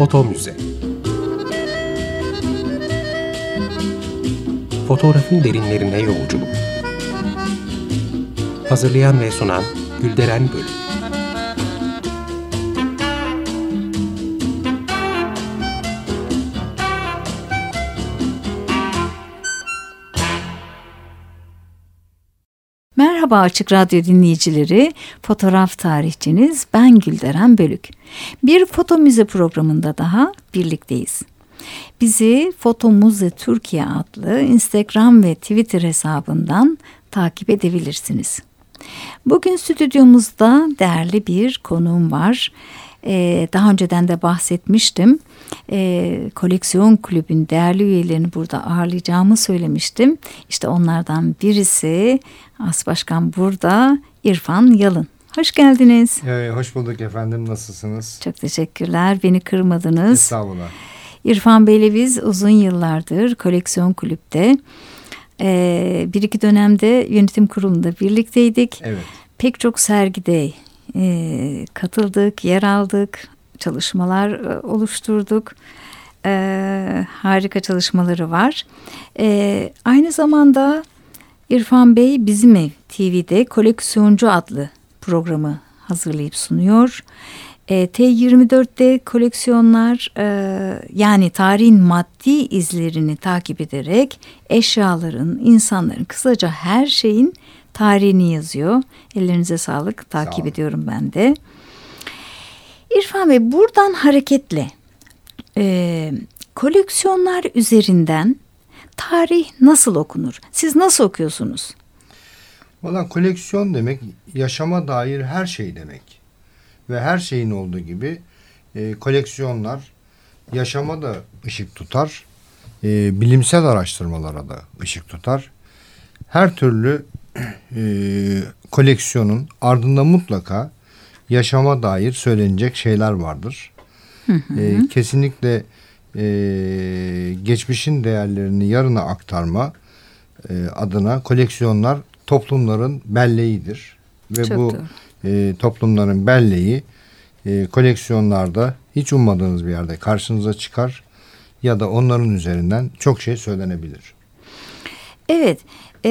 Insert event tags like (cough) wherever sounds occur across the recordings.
Foto Müze. Fotoğrafın derinlerine yolculuk. Hazırlayan ve sunan Gülderen Bölüm Merhaba Açık Radyo dinleyicileri, fotoğraf tarihçiniz ben Gülderen Bölük. Bir foto müze programında daha birlikteyiz. Bizi Foto Müze Türkiye adlı Instagram ve Twitter hesabından takip edebilirsiniz. Bugün stüdyomuzda değerli bir konuğum var. Ee, daha önceden de bahsetmiştim. Ee, koleksiyon kulübün değerli üyelerini burada ağırlayacağımı söylemiştim. İşte onlardan birisi As Başkan burada İrfan Yalın. Hoş geldiniz. Ee, hoş bulduk efendim. Nasılsınız? Çok teşekkürler. Beni kırmadınız. Estağfurullah. İrfan Bey'le biz uzun yıllardır koleksiyon kulüpte e, bir iki dönemde yönetim kurulunda birlikteydik. Evet. Pek çok sergide e, katıldık, yer aldık, çalışmalar e, oluşturduk. E, harika çalışmaları var. E, aynı zamanda İrfan Bey Bizim Ev TV'de Koleksiyoncu adlı programı hazırlayıp sunuyor. E, T24'te koleksiyonlar e, yani tarihin maddi izlerini takip ederek eşyaların, insanların, kısaca her şeyin tarihini yazıyor. Ellerinize sağlık, takip Sağ ediyorum ben de. İrfan Bey buradan hareketle e, koleksiyonlar üzerinden tarih nasıl okunur? Siz nasıl okuyorsunuz? Valla koleksiyon demek yaşama dair her şey demek. Ve her şeyin olduğu gibi e, koleksiyonlar yaşama da ışık tutar. E, bilimsel araştırmalara da ışık tutar. Her türlü e, koleksiyonun ardında mutlaka yaşama dair söylenecek şeyler vardır. Hı hı. E, kesinlikle e, geçmişin değerlerini yarına aktarma e, adına koleksiyonlar toplumların belleğidir. Ve Çok bu doğru. e, toplumların belleği e, koleksiyonlarda hiç ummadığınız bir yerde karşınıza çıkar ya da onların üzerinden çok şey söylenebilir. Evet, e,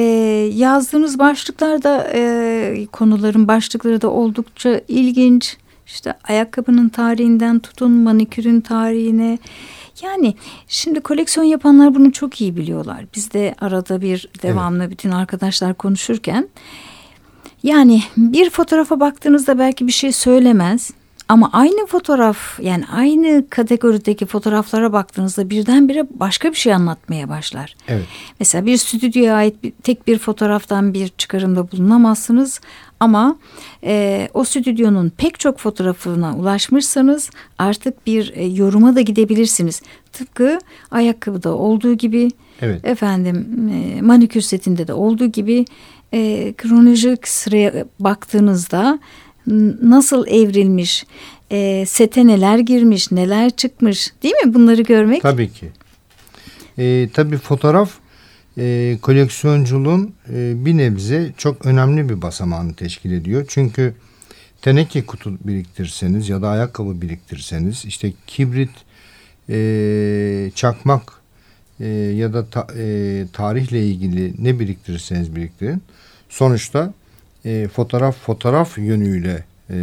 yazdığınız başlıklar da e, konuların başlıkları da oldukça ilginç. İşte ayakkabının tarihinden tutun manikürün tarihine. Yani şimdi koleksiyon yapanlar bunu çok iyi biliyorlar. Biz de arada bir devamlı bütün arkadaşlar konuşurken yani bir fotoğrafa baktığınızda belki bir şey söylemez. Ama aynı fotoğraf yani aynı kategorideki fotoğraflara baktığınızda birdenbire başka bir şey anlatmaya başlar. Evet. Mesela bir stüdyoya ait bir, tek bir fotoğraftan bir çıkarımda bulunamazsınız. Ama e, o stüdyonun pek çok fotoğrafına ulaşmışsanız artık bir e, yoruma da gidebilirsiniz. Tıpkı ayakkabıda olduğu gibi Evet. efendim e, manikür setinde de olduğu gibi e, kronolojik sıraya baktığınızda nasıl evrilmiş, e, sete neler girmiş, neler çıkmış değil mi bunları görmek? Tabii ki. E, tabii fotoğraf e, koleksiyonculuğun e, bir nebze çok önemli bir basamağını teşkil ediyor. Çünkü teneke kutu biriktirseniz ya da ayakkabı biriktirseniz işte kibrit, e, çakmak e, ya da ta- e, tarihle ilgili ne biriktirirseniz biriktirin. Sonuçta e, fotoğraf fotoğraf yönüyle e,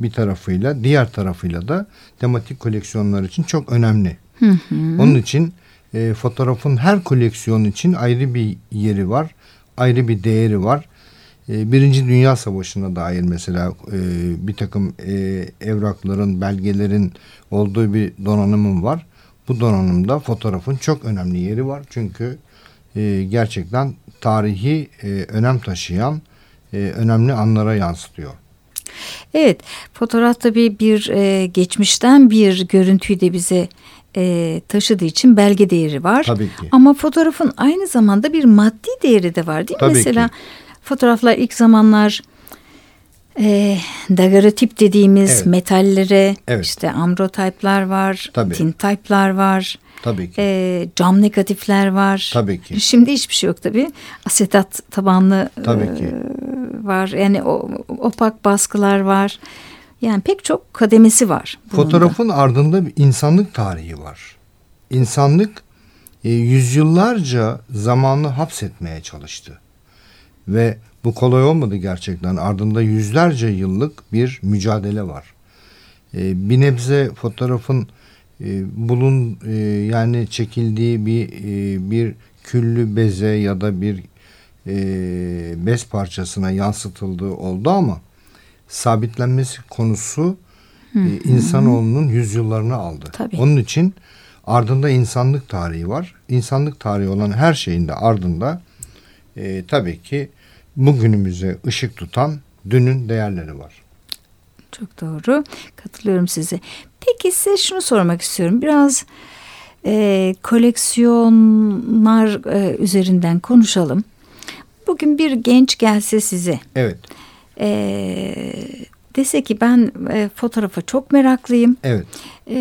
bir tarafıyla diğer tarafıyla da tematik koleksiyonlar için çok önemli. Hı hı. Onun için e, fotoğrafın her koleksiyon için ayrı bir yeri var, ayrı bir değeri var. E, Birinci Dünya Savaşı'na dair mesela e, bir takım e, evrakların, belgelerin olduğu bir donanımım var. Bu donanımda fotoğrafın çok önemli yeri var. Çünkü e, gerçekten tarihi e, önem taşıyan e, önemli anlara yansıtıyor. Evet, fotoğraf tabii bir e, geçmişten bir görüntüyü de bize e, taşıdığı için belge değeri var. Tabii ki. Ama fotoğrafın aynı zamanda bir maddi değeri de var değil mi? Tabii Mesela ki. fotoğraflar ilk zamanlar e, daguerreotip dediğimiz Evet. metallere Evet. işte ambrotipler var, Tabii. tinttype'lar var. Tabii ki. e, cam negatifler var. Tabii ki. Şimdi hiçbir şey yok tabii. Asetat tabanlı Tabii e, ki. var. Yani o, opak baskılar var. Yani pek çok kademesi var. da. Fotoğrafın ardında bir insanlık tarihi var. İnsanlık e, yüzyıllarca zamanı hapsetmeye çalıştı. Ve bu kolay olmadı gerçekten. Ardında yüzlerce yıllık bir mücadele var. E, bir nebze fotoğrafın e, bulun e, yani çekildiği bir e, bir küllü beze ya da bir e, bez parçasına yansıtıldığı oldu ama sabitlenmesi konusu e, insanoğlunun yüzyıllarını aldı. Tabii. Onun için ardında insanlık tarihi var. İnsanlık tarihi olan her şeyin de ardında e, tabii ki bugünümüze ışık tutan dünün değerleri var. Çok doğru. Katılıyorum size. Peki size şunu sormak istiyorum. Biraz e, koleksiyonlar e, üzerinden konuşalım. Bugün bir genç gelse size Evet, e, dese ki ben e, fotoğrafa çok meraklıyım evet. e,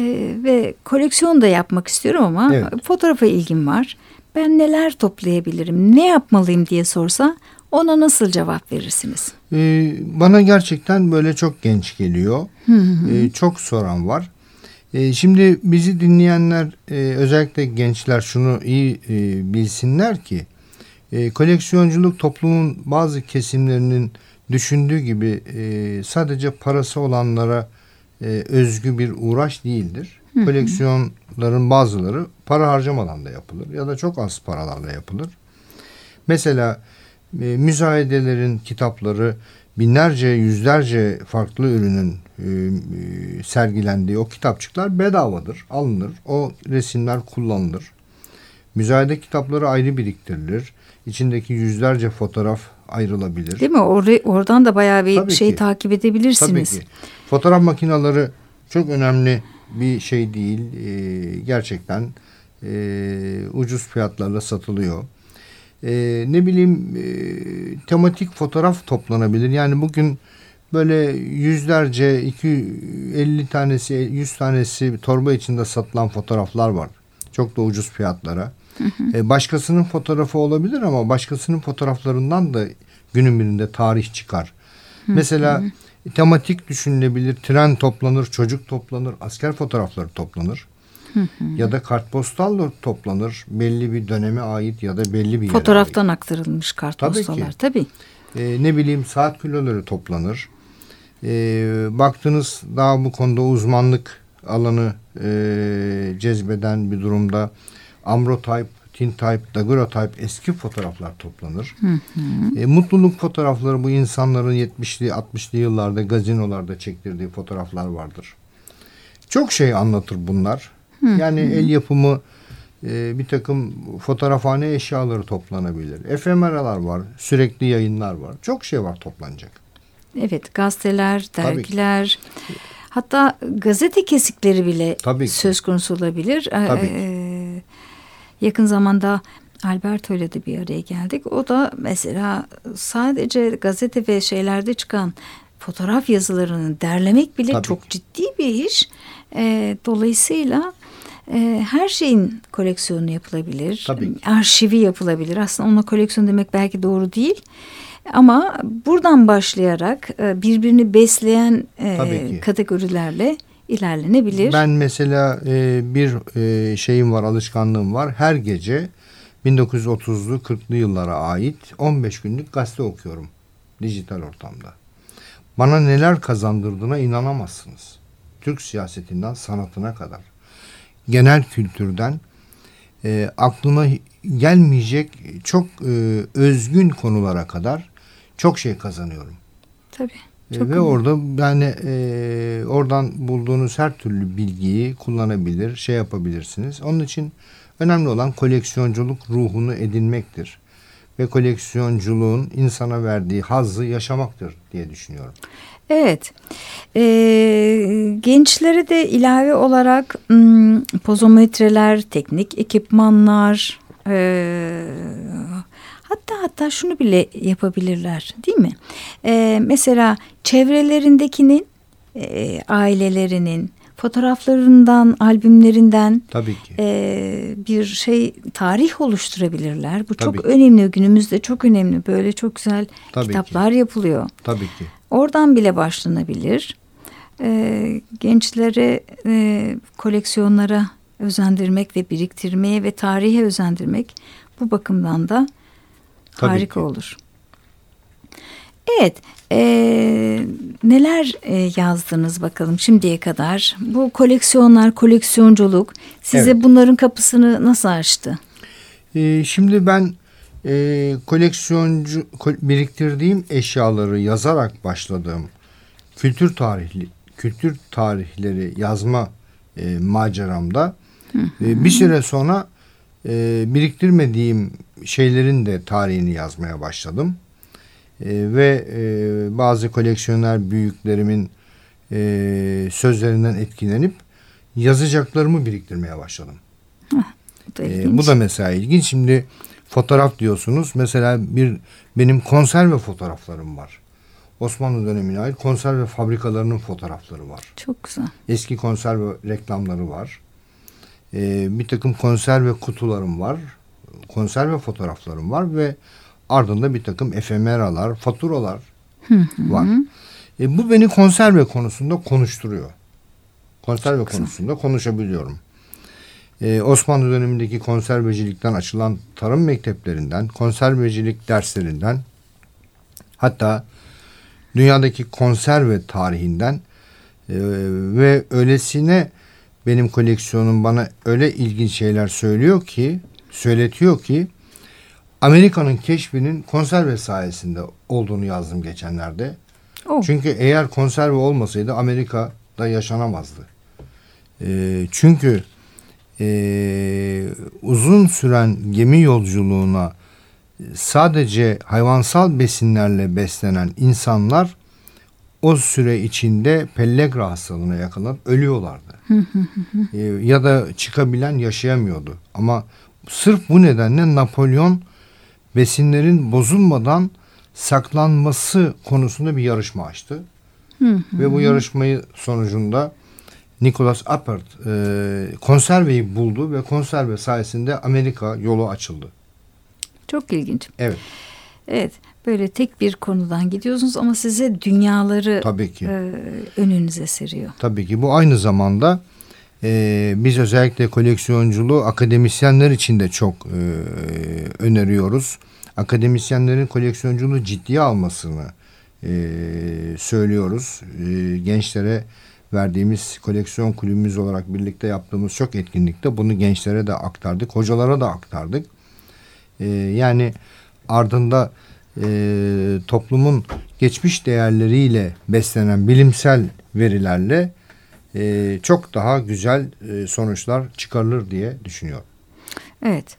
ve koleksiyon da yapmak istiyorum ama Evet. fotoğrafa ilgim var. Ben neler toplayabilirim, ne yapmalıyım diye sorsa ona nasıl cevap verirsiniz? Ee, bana gerçekten böyle çok genç geliyor. Ee, çok soran var. Ee, şimdi bizi dinleyenler e, özellikle gençler şunu iyi e, bilsinler ki e, koleksiyonculuk toplumun bazı kesimlerinin düşündüğü gibi e, sadece parası olanlara e, özgü bir uğraş değildir. Koleksiyonların bazıları para harcamadan da yapılır ya da çok az paralarla yapılır. Mesela e, müzayedelerin kitapları binlerce yüzlerce farklı ürünün sergilendiği o kitapçıklar bedavadır, alınır. O resimler kullanılır. Müzayede kitapları ayrı biriktirilir. İçindeki yüzlerce fotoğraf ayrılabilir. Değil mi? Or- oradan da bayağı bir Tabii şey ki. takip edebilirsiniz. Tabii ki. Fotoğraf makineleri çok önemli bir şey değil. Ee, gerçekten e, ucuz fiyatlarla satılıyor. Ee, ne bileyim e, tematik fotoğraf toplanabilir. Yani bugün böyle yüzlerce, 250 tanesi, 100 tanesi torba içinde satılan fotoğraflar var. Çok da ucuz fiyatlara. Ee, başkasının fotoğrafı olabilir ama başkasının fotoğraflarından da günün birinde tarih çıkar. Mesela tematik düşünülebilir. Tren toplanır, çocuk toplanır, asker fotoğrafları toplanır. ya da kartpostal toplanır. Belli bir döneme ait ya da belli bir yere Fotoğraftan aktarılmış Tabii ki. Tabii. e, ne bileyim saat kiloları toplanır. E, baktınız daha bu konuda uzmanlık alanı e, cezbeden bir durumda Ambrotype, Tintype, Daguerreotype eski fotoğraflar toplanır. E, mutluluk fotoğrafları bu insanların 70'li 60'lı yıllarda gazinolarda çektirdiği fotoğraflar vardır. Çok şey anlatır bunlar. Yani el yapımı e, bir takım fotoğrafhane eşyaları toplanabilir. Efemeralar var, sürekli yayınlar var. Çok şey var toplanacak. Evet gazeteler, Tabii dergiler hatta gazete kesikleri bile Tabii söz konusu olabilir. Ee, Tabii ki. e, yakın zamanda Alberto ile de bir araya geldik. O da mesela sadece gazete ve şeylerde çıkan fotoğraf yazılarını derlemek bile Tabii çok ciddi bir iş. Ee, dolayısıyla e, her şeyin koleksiyonu yapılabilir. Tabii. Arşivi yapılabilir. Aslında ona koleksiyon demek belki doğru değil. Ama buradan başlayarak e, birbirini besleyen e, kategorilerle ilerlenebilir. Ben mesela e, bir şeyim var, alışkanlığım var. Her gece 1930'lu 40'lı yıllara ait 15 günlük gazete okuyorum dijital ortamda. Bana neler kazandırdığına inanamazsınız. Türk siyasetinden sanatına kadar. Genel kültürden e, aklıma gelmeyecek çok e, özgün konulara kadar çok şey kazanıyorum. Tabii. E, Çok Ve önemli. orada yani e, oradan bulduğunuz her türlü bilgiyi kullanabilir, şey yapabilirsiniz. Onun için önemli olan koleksiyonculuk ruhunu edinmektir. Ve koleksiyonculuğun insana verdiği hazzı yaşamaktır diye düşünüyorum. Evet. Ee, gençlere de ilave olarak hmm, pozometreler, teknik ekipmanlar, ee, hatta hatta şunu bile yapabilirler, değil mi? Ee, mesela çevrelerindekinin, ee, ailelerinin fotoğraflarından, albümlerinden Tabii ki. e, bir şey tarih oluşturabilirler. Bu Tabii çok ki. önemli günümüzde çok önemli. Böyle çok güzel Tabii ki. kitaplar yapılıyor. Tabii ki. Oradan bile başlanabilir. e, gençlere e, koleksiyonlara özendirmek ve biriktirmeye ve tarihe özendirmek bu bakımdan da Tabii harika ki. olur. Evet, e, neler e, yazdınız bakalım şimdiye kadar? Bu koleksiyonlar, koleksiyonculuk size Evet. bunların kapısını nasıl açtı? Ee, şimdi ben e, koleksiyoncu ko- biriktirdiğim eşyaları yazarak başladığım kültür tarihli kültür tarihleri yazma e, maceramda e, bir süre sonra e, biriktirmediğim şeylerin de tarihini yazmaya başladım. E, ve e, bazı koleksiyoner büyüklerimin e, sözlerinden etkilenip yazacaklarımı biriktirmeye başladım. Bu da, ilginç. bu da mesela ilginç. Şimdi fotoğraf diyorsunuz. Mesela bir benim konserve fotoğraflarım var. Osmanlı dönemine ait konserve fabrikalarının fotoğrafları var. çok güzel. Eski konserve reklamları var. Ee, bir takım konserve kutularım var. Konserve fotoğraflarım var ve ardında bir takım efemeralar, faturalar var. E, bu beni konserve konusunda konuşturuyor. Konserve Çok güzel. konusunda konuşabiliyorum. Ee, Osmanlı dönemindeki konservecilikten açılan tarım mekteplerinden, konservecilik derslerinden, hatta dünyadaki konserve tarihinden e, ve öylesine benim koleksiyonum bana öyle ilginç şeyler söylüyor ki, söyletiyor ki Amerika'nın keşfinin konserve sayesinde olduğunu yazdım geçenlerde. Oh, Çünkü eğer konserve olmasaydı Amerika'da yaşanamazdı. Ee, çünkü ee, uzun süren gemi yolculuğuna sadece hayvansal besinlerle beslenen insanlar o süre içinde pellegra hastalığına yakalanıp ölüyorlardı. Ee, ya da çıkabilen yaşayamıyordu. Ama sırf bu nedenle Napolyon besinlerin bozulmadan saklanması konusunda bir yarışma açtı. Ve bu yarışmayı sonucunda Nicholas Appert e, konserveyi buldu ve konserve sayesinde Amerika yolu açıldı. çok ilginç. Evet Evet, böyle tek bir konudan gidiyorsunuz ama size dünyaları tabii ki. e, önünüze seriyor. Tabii ki bu aynı zamanda e, biz özellikle koleksiyonculuğu akademisyenler için de çok e, öneriyoruz. Akademisyenlerin koleksiyonculuğu ciddiye almasını e, söylüyoruz. E, gençlere verdiğimiz koleksiyon kulübümüz olarak birlikte yaptığımız çok etkinlikte bunu gençlere de aktardık, hocalara da aktardık. E, yani ardında e, toplumun geçmiş değerleriyle beslenen bilimsel verilerle e, çok daha güzel e, sonuçlar çıkarılır diye düşünüyorum. Evet.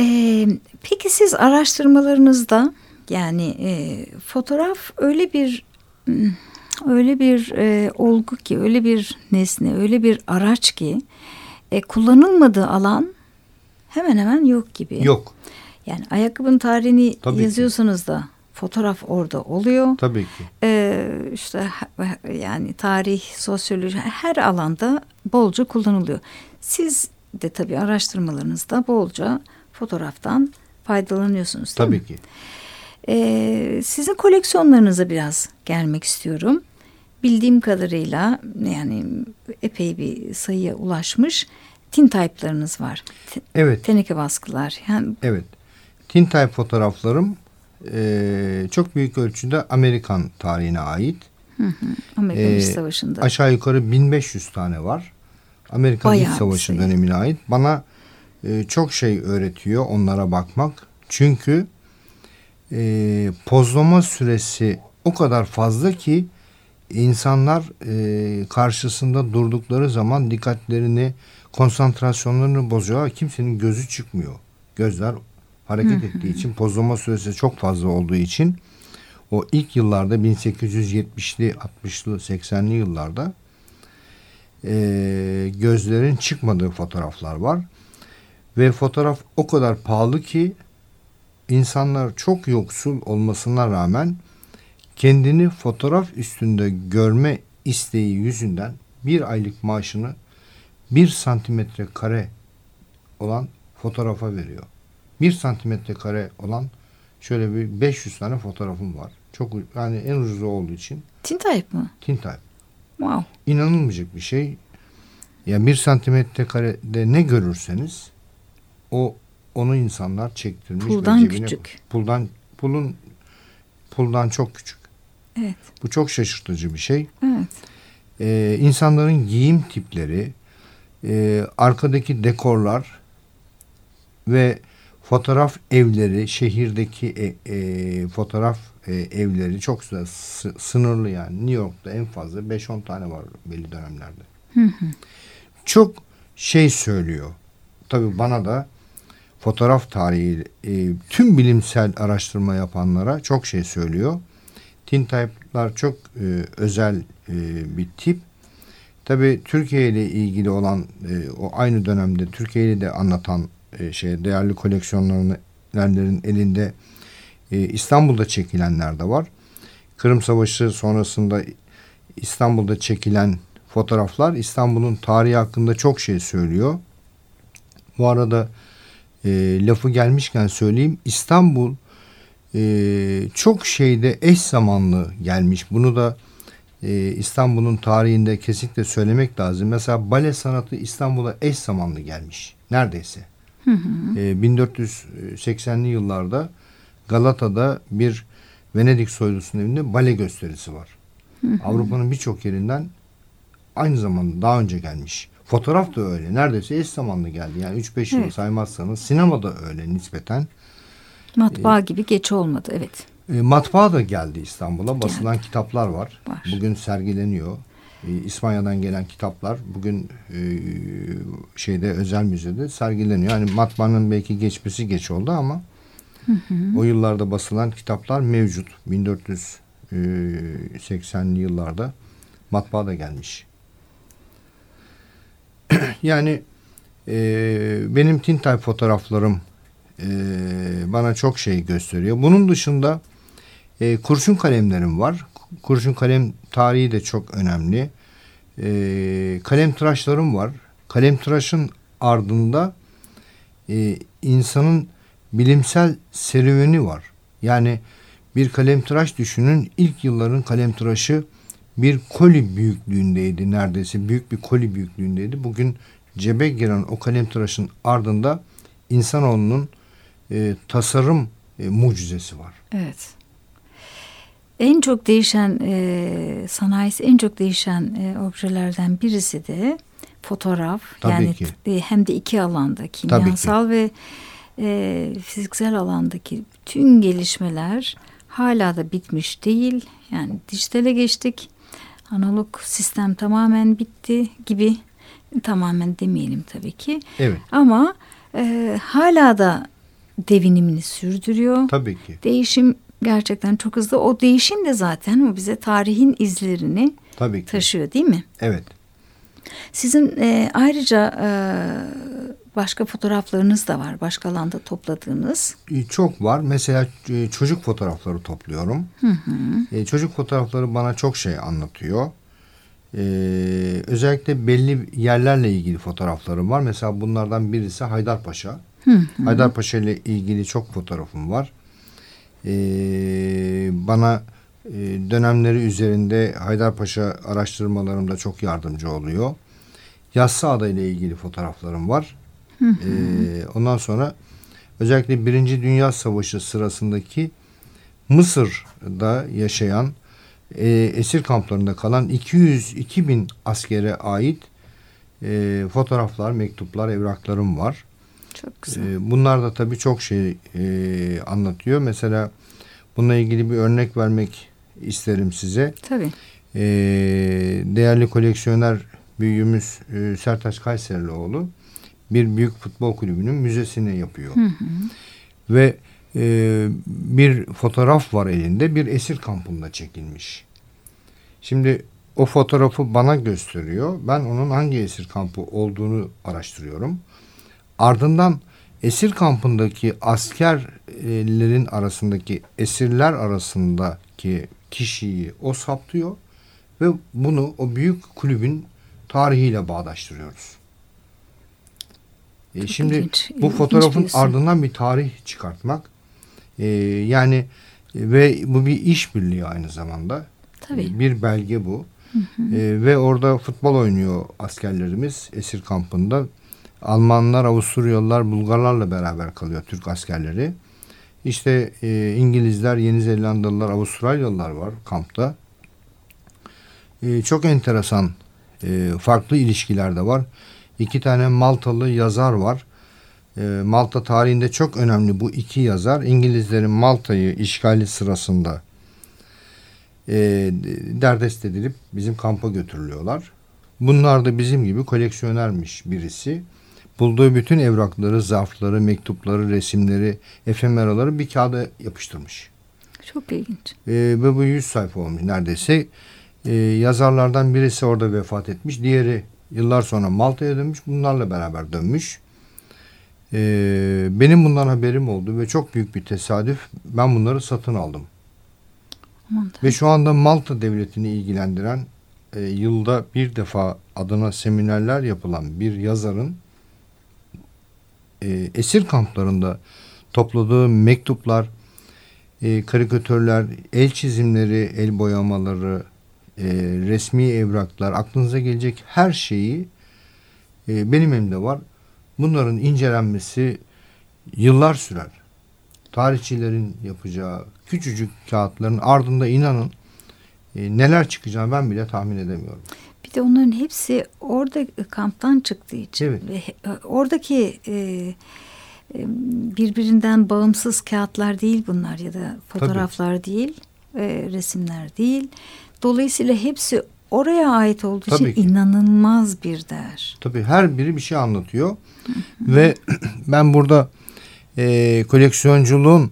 Ee, peki siz araştırmalarınızda yani e, fotoğraf öyle bir hmm, öyle bir e, olgu ki öyle bir nesne öyle bir araç ki e, kullanılmadığı alan hemen hemen yok gibi. Yok Yani ayakkabının tarihini Tabii ki. yazıyorsanız da fotoğraf orada oluyor. tabii ki. Ee, işte yani tarih, sosyoloji her alanda bolca kullanılıyor. Siz de tabii araştırmalarınızda bolca fotoğraftan faydalanıyorsunuz Tabii mi? ki. Ee, sizin koleksiyonlarınıza biraz gelmek istiyorum. Bildiğim kadarıyla yani epey bir sayıya ulaşmış tintype'larınız var. Evet. teneke baskılar. Yani Evet. Tintype fotoğraflarım e, çok büyük ölçüde Amerikan tarihine ait. Amerikan Ee, İç Savaşı'nda. Aşağı yukarı 1500 tane var. Amerikan Bayağı İç Savaşı sayı. dönemine ait. Bana e, çok şey öğretiyor onlara bakmak. Çünkü e, pozlama süresi o kadar fazla ki insanlar e, karşısında durdukları zaman dikkatlerini, konsantrasyonlarını bozuyor. Kimsenin gözü çıkmıyor. Gözler hareket ettiği için pozlama süresi çok fazla olduğu için o ilk yıllarda 1870'li, 60'lı, 80'li yıllarda e, gözlerin çıkmadığı fotoğraflar var. Ve fotoğraf o kadar pahalı ki insanlar çok yoksul olmasına rağmen kendini fotoğraf üstünde görme isteği yüzünden bir aylık maaşını bir santimetre kare olan fotoğrafa veriyor. Bir santimetre kare olan şöyle bir 500 tane fotoğrafım var. Çok yani en ucuzu olduğu için Tintype mı? Tintype. Wow. İnanılmayacak bir şey. Ya bir santimetre karede ne görürseniz o onu insanlar çektirmiş. Puldan cebine- küçük. Puldan pulun puldan çok küçük. Evet. Bu çok şaşırtıcı bir şey. Evet. Ee, insanların giyim tipleri, e, arkadaki dekorlar ve fotoğraf evleri, şehirdeki e, e, fotoğraf e, evleri çok sınırlı yani. New York'ta en fazla 5-10 tane var belli dönemlerde. Çok şey söylüyor. Tabii bana da fotoğraf tarihi e, tüm bilimsel araştırma yapanlara çok şey söylüyor. Tintype'lar çok e, özel e, bir tip. Tabii Türkiye ile ilgili olan e, o aynı dönemde Türkiye'yi de anlatan e, şey değerli koleksiyonlarının elinde e, İstanbul'da çekilenler de var. Kırım Savaşı sonrasında İstanbul'da çekilen fotoğraflar İstanbul'un tarihi hakkında çok şey söylüyor. Bu arada e, lafı gelmişken söyleyeyim İstanbul e, çok şeyde eş zamanlı gelmiş. Bunu da e, İstanbul'un tarihinde kesinlikle söylemek lazım. Mesela bale sanatı İstanbul'a eş zamanlı gelmiş. Neredeyse. E, 1480'li yıllarda Galata'da bir Venedik soylusunun evinde bale gösterisi var. Avrupa'nın birçok yerinden aynı zamanda daha önce gelmiş. Fotoğraf da öyle. Neredeyse eş zamanlı geldi. Yani 3-5 yıl Evet. saymazsanız sinema da öyle nispeten. Matbaa gibi geç olmadı. Evet. E, matbaa da geldi İstanbul'a. Basılan kitaplar var. Var. Bugün sergileniyor. E, İspanya'dan gelen kitaplar bugün e, şeyde özel müzede sergileniyor. Yani matbaanın belki geçmesi geç oldu ama o yıllarda basılan kitaplar mevcut. 1480'li yıllarda matbaa da gelmiş. (clears throat) yani e, benim Tintype fotoğraflarım e, bana çok şey gösteriyor. Bunun dışında e, kurşun kalemlerim var. Kurşun kalem tarihi de çok önemli. E, kalem tıraşlarım var. Kalem tıraşın ardında e, insanın bilimsel serüveni var. Yani bir kalem tıraş düşünün ilk yılların kalem tıraşı bir koli büyüklüğündeydi neredeyse büyük bir koli büyüklüğündeydi. Bugün cebe giren o kalem tıraşın ardında insanoğlunun e, tasarım e, mucizesi var. Evet. En çok değişen e, sanayisi en çok değişen e, objelerden birisi de fotoğraf. Tabii yani ki. e, hem de iki alanda kimyasal ve e, fiziksel alandaki bütün gelişmeler hala da bitmiş değil. Yani dijitale geçtik. Analog sistem tamamen bitti gibi tamamen demeyelim tabii ki. Evet. Ama e, hala da devinimini sürdürüyor. Tabii ki. Değişim gerçekten çok hızlı. O değişim de zaten o bize tarihin izlerini Tabii ki. taşıyor değil mi? Evet. Sizin e, ayrıca e, başka fotoğraflarınız da var. Başka alanda topladığınız. E, Çok var. Mesela e, çocuk fotoğrafları topluyorum. E, Çocuk fotoğrafları bana çok şey anlatıyor. E, özellikle belli yerlerle ilgili fotoğraflarım var. Mesela bunlardan birisi Haydarpaşa. Haydarpaşa ile ilgili çok fotoğrafım var. E, bana e, dönemleri üzerinde Haydarpaşa araştırmalarımda çok yardımcı oluyor. Yassıada ile ilgili fotoğraflarım var. E, ondan sonra özellikle Birinci Dünya Savaşı sırasındaki Mısır'da yaşayan e, esir kamplarında kalan 202 bin askere ait e, fotoğraflar, mektuplar, evraklarım var. Çok güzel. E, bunlar da tabii çok şey e, anlatıyor. Mesela bununla ilgili bir örnek vermek isterim size. Tabii. E, değerli koleksiyoner büyüğümüz e, Sertaç Kayserlioğlu bir büyük futbol kulübünün müzesini yapıyor. Ve e, bir fotoğraf var elinde bir esir kampında çekilmiş. Şimdi o fotoğrafı bana gösteriyor. Ben onun hangi esir kampı olduğunu araştırıyorum. Ardından esir kampındaki askerlerin arasındaki esirler arasındaki kişiyi o saptıyor ve bunu o büyük kulübün tarihiyle bağdaştırıyoruz. E, şimdi ilginç, bu fotoğrafın ardından bir tarih çıkartmak e, yani e, ve bu bir işbirliği aynı zamanda. Tabii. E, Bir belge bu. E, ve orada futbol oynuyor askerlerimiz esir kampında. Almanlar, Avusturyalılar, Bulgarlarla beraber kalıyor Türk askerleri. İşte e, İngilizler, Yeni Zelandalılar, Avustralyalılar var kampta. E, çok enteresan e, farklı ilişkiler de var. İki tane Maltalı yazar var. E, Malta tarihinde çok önemli bu iki yazar. İngilizlerin Malta'yı işgali sırasında e, derdest edilip bizim kampa götürülüyorlar. Bunlar da bizim gibi koleksiyonermiş birisi. Bulduğu bütün evrakları, zarfları, mektupları, resimleri, efemeraları bir kağıda yapıştırmış. Çok ilginç. E, ve bu 100 sayfa olmuş neredeyse. E, yazarlardan birisi orada vefat etmiş. Diğeri yıllar sonra Malta'ya dönmüş. Bunlarla beraber dönmüş. E, benim bundan haberim oldu ve çok büyük bir tesadüf. Ben bunları satın aldım. Aman Ve şu anda Malta devletini ilgilendiren e, yılda bir defa adına seminerler yapılan bir yazarın e, esir kamplarında topladığı mektuplar, e, karikatürler, el çizimleri, el boyamaları, e, resmi evraklar, aklınıza gelecek her şeyi e, benim elimde var. Bunların incelenmesi yıllar sürer. Tarihçilerin yapacağı küçücük kağıtların ardında inanın e, neler çıkacağını ben bile tahmin edemiyorum. Bir de onların hepsi orada kamptan çıktığı için Evet. ve he- oradaki e, e, birbirinden bağımsız kağıtlar değil bunlar ya da fotoğraflar değil, e, resimler değil. Dolayısıyla hepsi oraya ait olduğu Tabii için ki. inanılmaz bir değer. Tabii her biri bir şey anlatıyor. Ve (clears throat) ben burada e, koleksiyonculuğun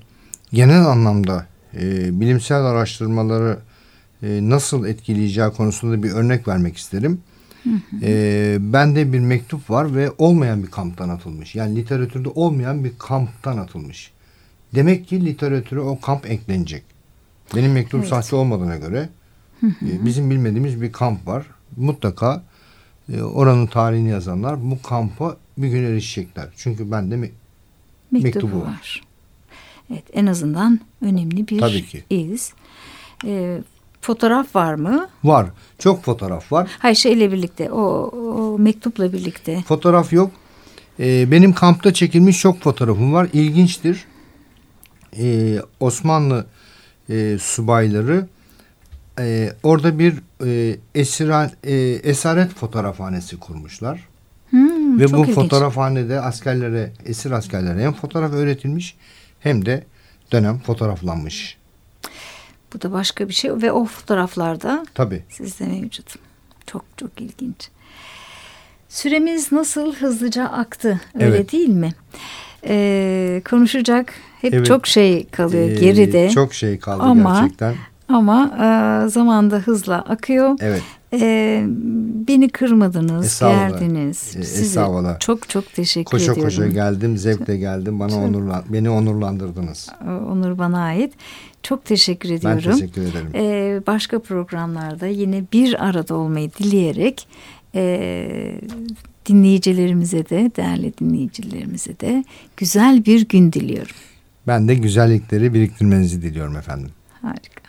genel anlamda e, bilimsel araştırmaları e, nasıl etkileyeceği konusunda bir örnek vermek isterim. E, bende bir mektup var ve olmayan bir kamptan atılmış. Yani literatürde olmayan bir kamptan atılmış. Demek ki literatüre o kamp eklenecek. Benim mektubum Evet. sahte olmadığına göre e, bizim bilmediğimiz bir kamp var. Mutlaka e, oranın tarihini yazanlar bu kampa bir gün erişecekler. Çünkü bende mi Mektubu, Mektubu var. var. Evet en azından önemli bir Tabii ki. iz. E, fotoğraf var mı? var. Çok fotoğraf var. Hayır şeyle birlikte o, o mektupla birlikte. Fotoğraf yok. E, benim kampta çekilmiş çok fotoğrafım var. İlginçtir. E, Osmanlı e, subayları e, orada bir e, esira, e, esaret fotoğrafhanesi kurmuşlar. Hmm, Ve bu ilginç. fotoğrafhanede askerlere, esir askerlere hem fotoğraf öğretilmiş hem de dönem fotoğraflanmış. Bu da başka bir şey ve o fotoğraflarda Tabii. sizde mevcut. Çok çok ilginç. Süremiz nasıl hızlıca aktı öyle Evet. değil mi? Ee, konuşacak hep Evet. çok şey kalıyor Ee, geride Çok şey kaldı Ama- gerçekten. ama e, zaman da hızla akıyor. Evet. Ee, beni kırmadınız, Estağfurullah. geldiniz. Ee, estağfurullah. çok çok teşekkür Koşa ediyorum. koşa geldim, zevkle geldim. Bana Çok- onurlan, beni onurlandırdınız. Ee, Onur bana ait. Çok teşekkür Ben ediyorum. teşekkür ederim. Ee, başka programlarda yine bir arada olmayı dileyerek e, dinleyicilerimize de değerli dinleyicilerimize de güzel bir gün diliyorum. Ben de güzellikleri biriktirmenizi diliyorum efendim. Harika.